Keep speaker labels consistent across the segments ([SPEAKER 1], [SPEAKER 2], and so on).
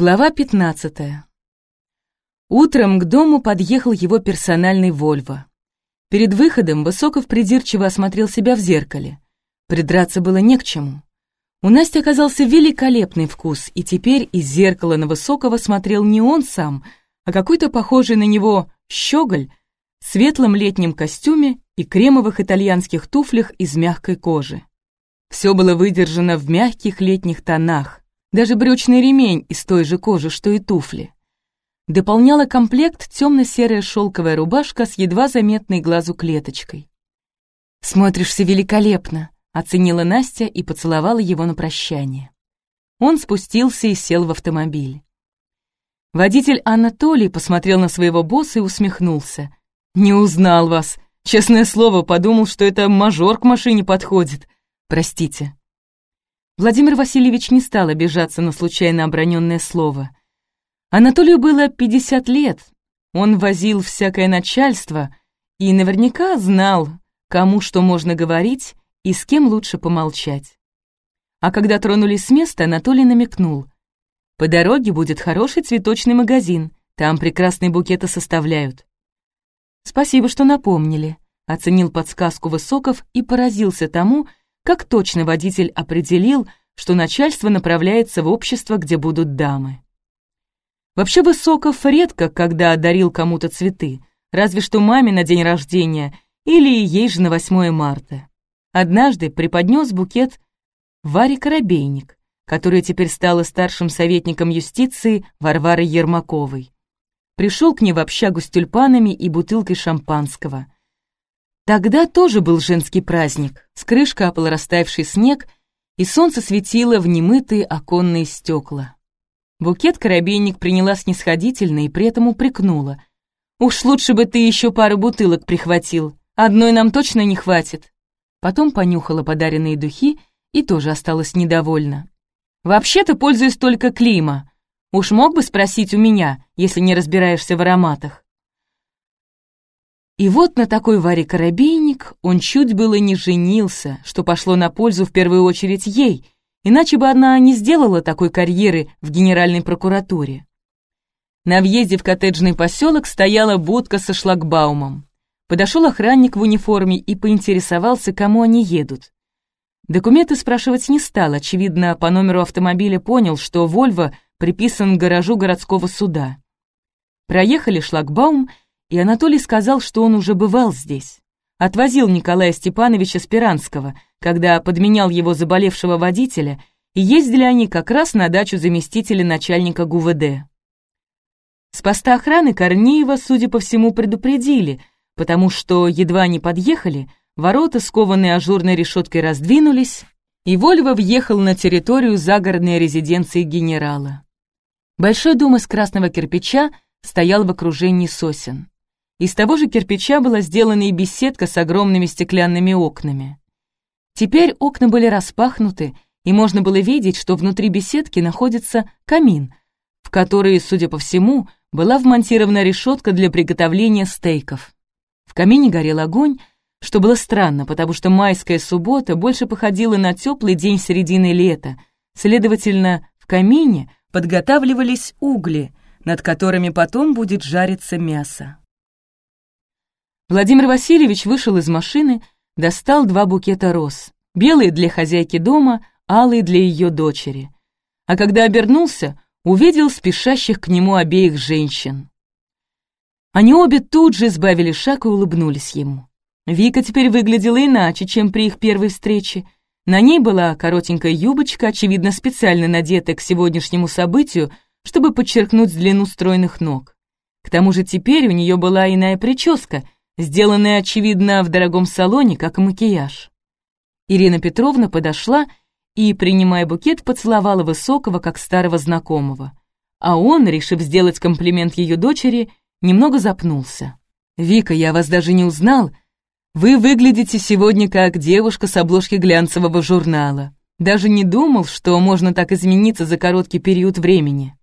[SPEAKER 1] Глава 15. Утром к дому подъехал его персональный Вольво. Перед выходом Высоков придирчиво осмотрел себя в зеркале. Придраться было не к чему. У Насти оказался великолепный вкус, и теперь из зеркала на Высокого смотрел не он сам, а какой-то похожий на него щеголь в светлом летнем костюме и кремовых итальянских туфлях из мягкой кожи. Все было выдержано в мягких летних тонах, даже брючный ремень из той же кожи, что и туфли. Дополняла комплект темно-серая шелковая рубашка с едва заметной глазу клеточкой. «Смотришься великолепно», — оценила Настя и поцеловала его на прощание. Он спустился и сел в автомобиль. Водитель Анатолий посмотрел на своего босса и усмехнулся. «Не узнал вас. Честное слово, подумал, что это мажор к машине подходит. Простите». Владимир Васильевич не стал обижаться на случайно оброненное слово. Анатолию было 50 лет, он возил всякое начальство и наверняка знал, кому что можно говорить и с кем лучше помолчать. А когда тронулись с места, Анатолий намекнул. «По дороге будет хороший цветочный магазин, там прекрасные букеты составляют». «Спасибо, что напомнили», — оценил подсказку Высоков и поразился тому, как точно водитель определил, что начальство направляется в общество, где будут дамы. Вообще Высоков редко, когда одарил кому-то цветы, разве что маме на день рождения или ей же на 8 марта. Однажды преподнес букет Варе Коробейник, которая теперь стала старшим советником юстиции Варвары Ермаковой. Пришел к ней в общагу с тюльпанами и бутылкой шампанского – Тогда тоже был женский праздник. С крыш капал растаявший снег, и солнце светило в немытые оконные стекла. Букет коробейник приняла снисходительно и при этом упрекнула. «Уж лучше бы ты еще пару бутылок прихватил. Одной нам точно не хватит». Потом понюхала подаренные духи и тоже осталась недовольна. «Вообще-то пользуюсь только Клима. Уж мог бы спросить у меня, если не разбираешься в ароматах». И вот на такой Варе Коробейник он чуть было не женился, что пошло на пользу в первую очередь ей, иначе бы она не сделала такой карьеры в Генеральной прокуратуре. На въезде в коттеджный поселок стояла будка со шлагбаумом. Подошел охранник в униформе и поинтересовался, кому они едут. Документы спрашивать не стал, очевидно, по номеру автомобиля понял, что «Вольво» приписан к гаражу городского суда. Проехали шлагбаум, и Анатолий сказал, что он уже бывал здесь. Отвозил Николая Степановича Спиранского, когда подменял его заболевшего водителя, и ездили они как раз на дачу заместителя начальника ГУВД. С поста охраны Корнеева, судя по всему, предупредили, потому что, едва они подъехали, ворота, скованные ажурной решеткой, раздвинулись, и Вольво въехал на территорию загородной резиденции генерала. Большой дом из красного кирпича стоял в окружении сосен. Из того же кирпича была сделана и беседка с огромными стеклянными окнами. Теперь окна были распахнуты, и можно было видеть, что внутри беседки находится камин, в который, судя по всему, была вмонтирована решетка для приготовления стейков. В камине горел огонь, что было странно, потому что майская суббота больше походила на теплый день середины лета, следовательно, в камине подготавливались угли, над которыми потом будет жариться мясо. Владимир Васильевич вышел из машины, достал два букета роз. Белый для хозяйки дома, алый для ее дочери. А когда обернулся, увидел спешащих к нему обеих женщин. Они обе тут же сбавили шаг и улыбнулись ему. Вика теперь выглядела иначе, чем при их первой встрече. На ней была коротенькая юбочка, очевидно, специально надетая к сегодняшнему событию, чтобы подчеркнуть длину стройных ног. К тому же теперь у нее была иная прическа — сделанный, очевидно, в дорогом салоне, как и макияж. Ирина Петровна подошла и, принимая букет, поцеловала Высокого, как старого знакомого. А он, решив сделать комплимент ее дочери, немного запнулся. «Вика, я вас даже не узнал. Вы выглядите сегодня как девушка с обложки глянцевого журнала. Даже не думал, что можно так измениться за короткий период времени».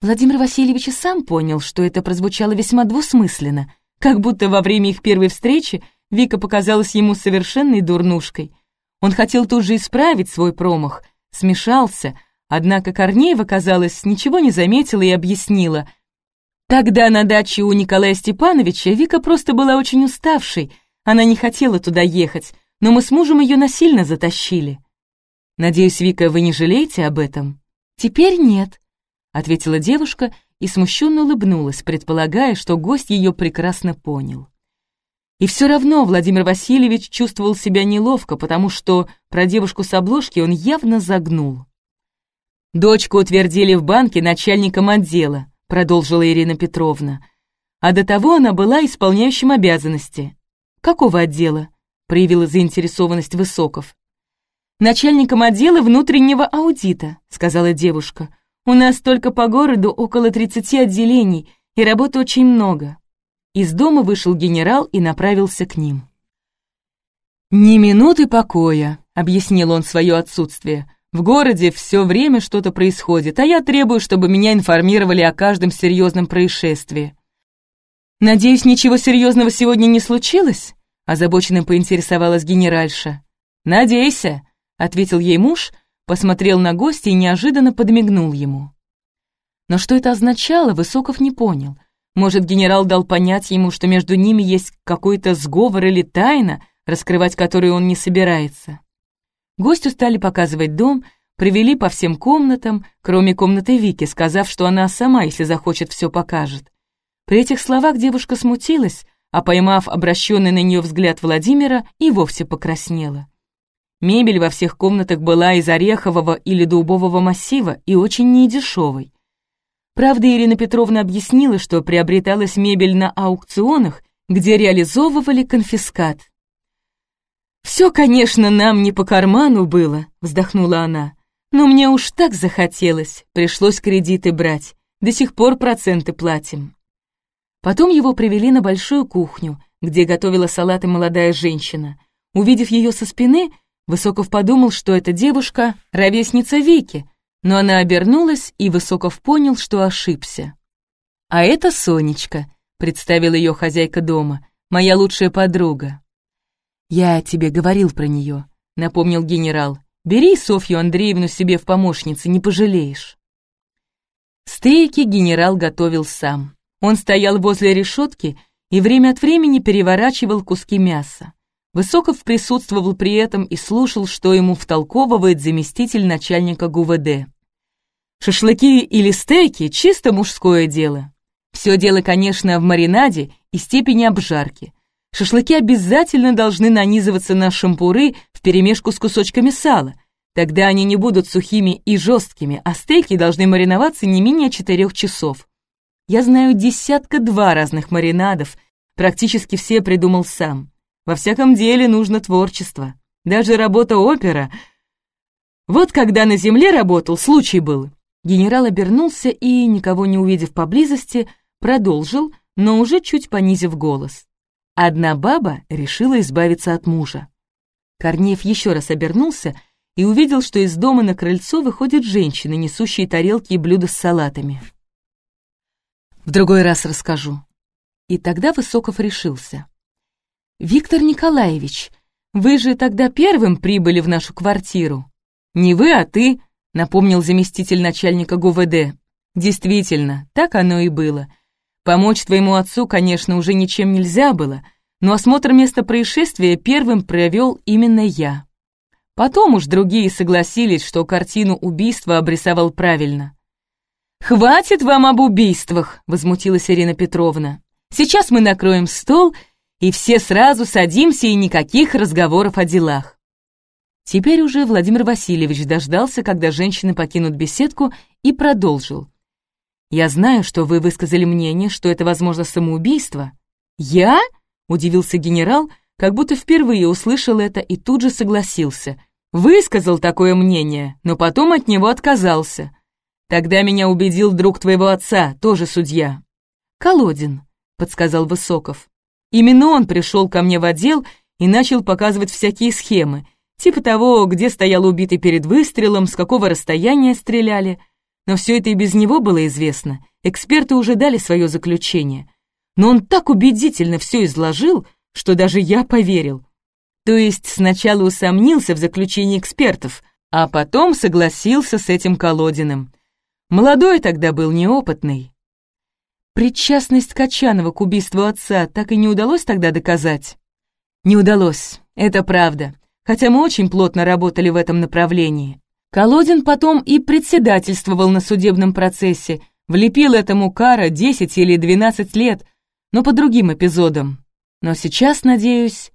[SPEAKER 1] Владимир Васильевич и сам понял, что это прозвучало весьма двусмысленно — как будто во время их первой встречи Вика показалась ему совершенной дурнушкой. Он хотел тут же исправить свой промах, смешался, Однако Корнеева, казалось, ничего не заметила и объяснила. Тогда на даче у Николая Степановича Вика просто была очень уставшей, она не хотела туда ехать, но мы с мужем ее насильно затащили. Надеюсь, Вика, вы не жалеете об этом? Теперь нет, ответила девушка и смущенно улыбнулась, предполагая, что гость ее прекрасно понял. И все равно Владимир Васильевич чувствовал себя неловко, потому что про девушку с обложки он явно загнул. «Дочку утвердили в банке начальником отдела», продолжила Ирина Петровна. «А до того она была исполняющим обязанности». «Какого отдела?» проявила заинтересованность Высоков. «Начальником отдела внутреннего аудита», сказала девушка. «У нас только по городу около 30 отделений, и работы очень много. Из дома вышел генерал и направился к ним. «Ни минуты покоя», — объяснил он свое отсутствие. «В городе все время что-то происходит, а я требую, чтобы меня информировали о каждом серьезном происшествии». «Надеюсь, ничего серьезного сегодня не случилось?» — озабоченно поинтересовалась генеральша. «Надейся», — ответил ей муж, посмотрел на гостя и неожиданно подмигнул ему. Но что это означало, Высоков не понял — может, генерал дал понять ему, что между ними есть какой-то сговор или тайна, раскрывать которую он не собирается. Гостю стали показывать дом, привели по всем комнатам, кроме комнаты Вики, сказав, что она сама, если захочет, все покажет. При этих словах девушка смутилась, а поймав обращенный на нее взгляд Владимира, и вовсе покраснела. Мебель во всех комнатах была из орехового или дубового массива и очень недешевой. Правда, Ирина Петровна объяснила, что приобреталась мебель на аукционах, где реализовывали конфискат. «Все, конечно, нам не по карману было», — вздохнула она. «Но мне уж так захотелось, пришлось кредиты брать. До сих пор проценты платим». Потом его привели на большую кухню, где готовила салаты молодая женщина. Увидев ее со спины, Высоков подумал, что эта девушка — ровесница Вики, но она обернулась, и Высоков понял, что ошибся. «А это Сонечка», — представила ее хозяйка дома, «моя лучшая подруга». «Я тебе говорил про нее», — напомнил генерал. «Бери Софью Андреевну себе в помощницы, не пожалеешь». Стейки генерал готовил сам. Он стоял возле решетки и время от времени переворачивал куски мяса. Высоков присутствовал при этом и слушал, что ему втолковывает заместитель начальника ГУВД. Шашлыки или стейки — чисто мужское дело. Все дело, конечно, в маринаде и степени обжарки. Шашлыки обязательно должны нанизываться на шампуры вперемешку с кусочками сала. Тогда они не будут сухими и жесткими, а стейки должны мариноваться не менее четырех часов. Я знаю десятка-два разных маринадов, практически все придумал сам. Во всяком деле нужно творчество. Даже работа опера. Вот когда на земле работал, случай был. Генерал обернулся и, никого не увидев поблизости, продолжил, но уже чуть понизив голос. Одна баба решила избавиться от мужа. Корнеев еще раз обернулся и увидел, что из дома на крыльцо выходят женщины, несущие тарелки и блюда с салатами. «В другой раз расскажу». И тогда Высоков решился. «Виктор Николаевич, вы же тогда первым прибыли в нашу квартиру». «Не вы, а ты», — напомнил заместитель начальника ГУВД. «Действительно, так оно и было. Помочь твоему отцу, конечно, уже ничем нельзя было, но осмотр места происшествия первым провел именно я. Потом уж другие согласились, что картину убийства обрисовал правильно». «Хватит вам об убийствах!» — возмутилась Ирина Петровна. «Сейчас мы накроем стол и все сразу садимся, и никаких разговоров о делах». Теперь уже Владимир Васильевич дождался, когда женщины покинут беседку, и продолжил. «Я знаю, что вы высказали мнение, что это, возможно, самоубийство». «Я?» — удивился генерал, как будто впервые услышал это и тут же согласился. «Высказал такое мнение, но потом от него отказался. Тогда меня убедил друг твоего отца, тоже судья». «Колодин», — подсказал Высоков. Именно он пришел ко мне в отдел и начал показывать всякие схемы, типа того, где стоял убитый перед выстрелом, с какого расстояния стреляли. Но все это и без него было известно, эксперты уже дали свое заключение. Но он так убедительно все изложил, что даже я поверил. То есть сначала усомнился в заключении экспертов, А потом согласился с этим Колодиным. Молодой тогда был, неопытный. Причастность Качанова к убийству отца так и не удалось тогда доказать? Не удалось, это правда, хотя мы очень плотно работали в этом направлении. Колодин потом и председательствовал на судебном процессе, влепил этому кара 10 или 12 лет, но по другим эпизодам. Но сейчас, надеюсь,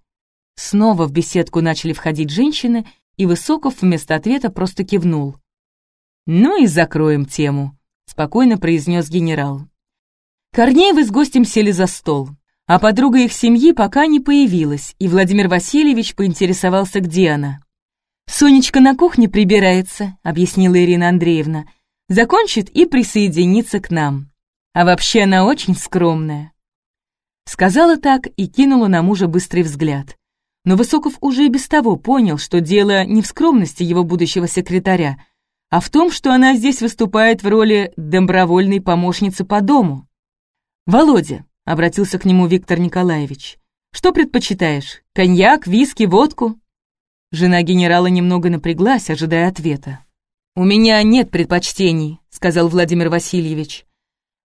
[SPEAKER 1] снова в беседку начали входить женщины, и Высоков вместо ответа просто кивнул. «Ну и закроем тему», — спокойно произнес генерал. Корнеевы с гостем сели за стол, а подруга их семьи пока не появилась, и Владимир Васильевич поинтересовался, где она. «Сонечка на кухне прибирается», — объяснила Ирина Андреевна. «Закончит и присоединится к нам. А вообще она очень скромная». Сказала так и кинула на мужа быстрый взгляд. Но Высоков уже и без того понял, что дело не в скромности его будущего секретаря, а в том, что она здесь выступает в роли добровольной помощницы по дому. «Володя», — обратился к нему Виктор Николаевич, — «что предпочитаешь, коньяк, виски, водку?» Жена генерала немного напряглась, ожидая ответа. «У меня нет предпочтений», — сказал Владимир Васильевич.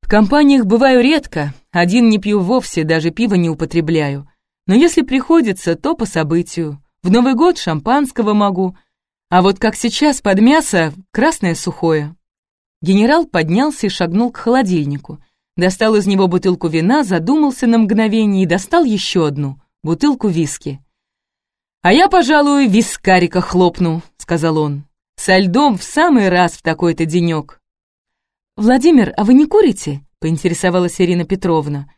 [SPEAKER 1] В компаниях бываю редко, один не пью вовсе, даже пиво не употребляю. Но если приходится, то по событию. В Новый год шампанского могу, а вот как сейчас под мясо красное сухое. Генерал поднялся и шагнул к холодильнику. Достал из него бутылку вина, задумался на мгновение и достал еще одну, бутылку виски. «А я, пожалуй, вискарика хлопну», — сказал он. «Со льдом в самый раз в такой-то денек». «Владимир, а вы не курите?» — поинтересовалась Ирина Петровна.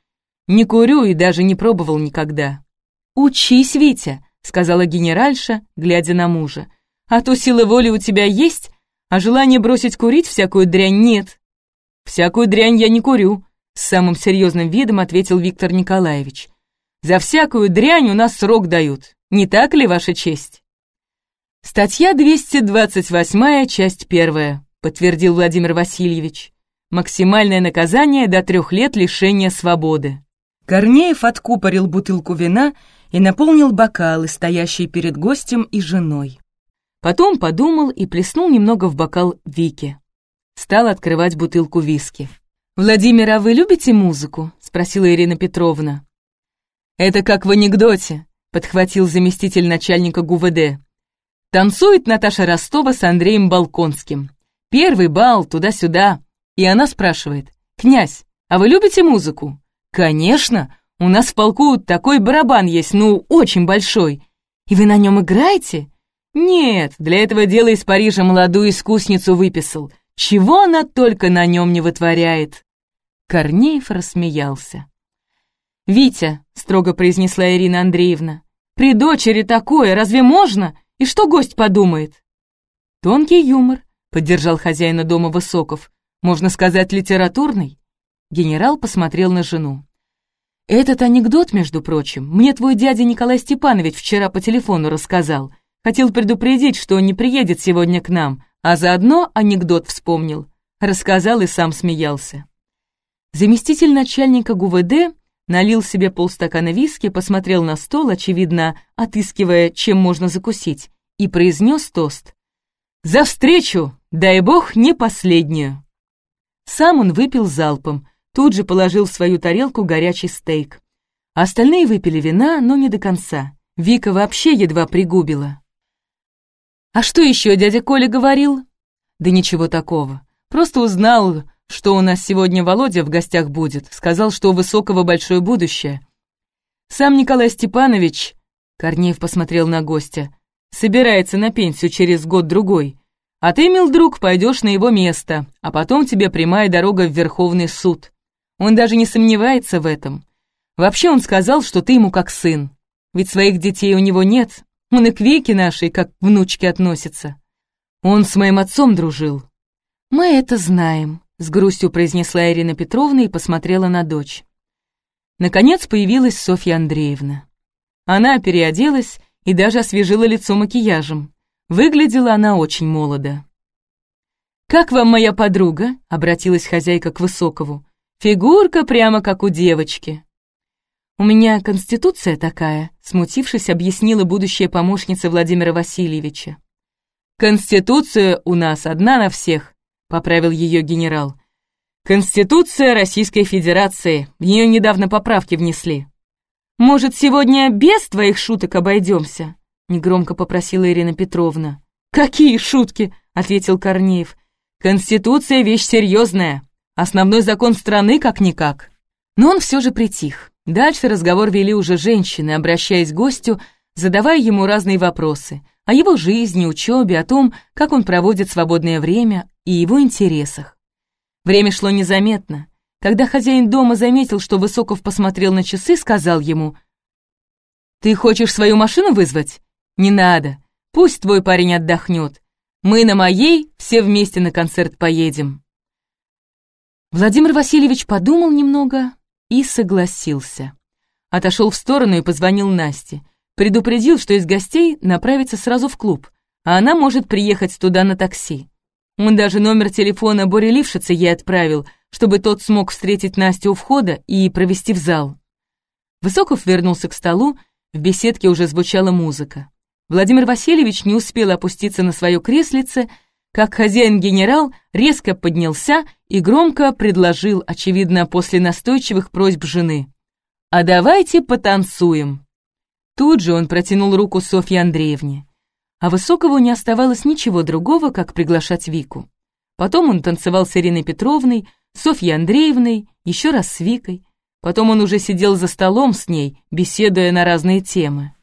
[SPEAKER 1] «Не курю и даже не пробовал никогда». «Учись, Витя», — сказала генеральша, глядя на мужа. «А то сила воли у тебя есть, а желание бросить курить всякую дрянь нет». «Всякую дрянь я не курю», — с самым серьезным видом ответил Виктор Николаевич. «За всякую дрянь у нас срок дают, не так ли, Ваша честь?» Статья 228, часть первая подтвердил Владимир Васильевич. Максимальное наказание до трех лет лишения свободы. Корнеев откупорил бутылку вина и наполнил бокалы, стоящие перед гостем и женой. Потом подумал и плеснул немного в бокал Вики. Стал открывать бутылку виски. «Владимир, а вы любите музыку?» — спросила Ирина Петровна. «Это как в анекдоте», — подхватил заместитель начальника ГУВД. «Танцует Наташа Ростова с Андреем Балконским. Первый бал, туда-сюда. И она спрашивает, «Князь, а вы любите музыку?» «Конечно! У нас в полку такой барабан есть, ну, очень большой. И вы на нем играете?» «Нет, для этого дела из Парижа молодую искусницу выписал. Чего она только на нем не вытворяет!» Корнеев рассмеялся. «Витя», — строго произнесла Ирина Андреевна, «при дочери такое разве можно? И что гость подумает?» Тонкий юмор, поддержал хозяина дома Высоков. Можно сказать, литературный. Генерал посмотрел на жену. Этот анекдот, между прочим, мне твой дядя Николай Степанович вчера по телефону рассказал. Хотел предупредить, что он не приедет сегодня к нам, а заодно анекдот вспомнил. Рассказал и сам смеялся. Заместитель начальника ГУВД налил себе полстакана виски, посмотрел на стол, очевидно, отыскивая, чем можно закусить, и произнес тост. «За встречу! Дай бог, не последнюю!» Сам он выпил залпом, тут же положил в свою тарелку горячий стейк. Остальные выпили вина, но не до конца. Вика вообще едва пригубила. «А что еще дядя Коля говорил?» «Да ничего такого. Просто узнал, что у нас сегодня Володя в гостях будет. Сказал, что у Высокого большое будущее. Сам Николай Степанович...» Корнеев посмотрел на гостя. Собирается на пенсию через год-другой. А ты, мил друг, пойдешь на его место, а потом тебе прямая дорога в Верховный суд. Он даже не сомневается в этом. Вообще он сказал, что ты ему как сын. Ведь своих детей у него нет. Он и к Вике нашей, как к внучке, относится. Он с моим отцом дружил. Мы это знаем, с грустью произнесла Ирина Петровна и посмотрела на дочь. Наконец появилась Софья Андреевна. Она переоделась и даже освежила лицо макияжем. Выглядела она очень молодо. «Как вам моя подруга?» — обратилась хозяйка к Высокову. «Фигурка прямо как у девочки». «У меня конституция такая», — смутившись, объяснила будущая помощница Владимира Васильевича. «Конституция у нас одна на всех», — поправил ее генерал. «Конституция Российской Федерации. В нее недавно поправки внесли». «Может, сегодня без твоих шуток обойдемся?» — негромко попросила Ирина Петровна. «Какие шутки?» — ответил Корнеев. «Конституция — вещь серьезная. Основной закон страны как-никак». Но он все же притих. Дальше разговор вели уже женщины, обращаясь к гостю, задавая ему разные вопросы о его жизни, учебе, о том, как он проводит свободное время и его интересах. Время шло незаметно. Когда хозяин дома заметил, что Высоков посмотрел на часы, сказал ему, «Ты хочешь свою машину вызвать? Не надо. Пусть твой парень отдохнет. Мы на моей все вместе на концерт поедем». Владимир Васильевич подумал немного и согласился. Отошел в сторону и позвонил Насте. Предупредил, что из гостей направится сразу в клуб, а она может приехать туда на такси. Он даже номер телефона Бори Лившица ей отправил, чтобы тот смог встретить Настю у входа и провести в зал. Высоков вернулся к столу, в беседке уже звучала музыка. Владимир Васильевич не успел опуститься на свое креслице, как хозяин-генерал резко поднялся и громко предложил, очевидно, после настойчивых просьб жены. «А давайте потанцуем!» Тут же он протянул руку Софье Андреевне. А Высокову не оставалось ничего другого, как приглашать Вику. Потом он танцевал с Ириной Петровной, Софьей Андреевной, еще раз с Викой. Потом он уже сидел за столом с ней, беседуя на разные темы.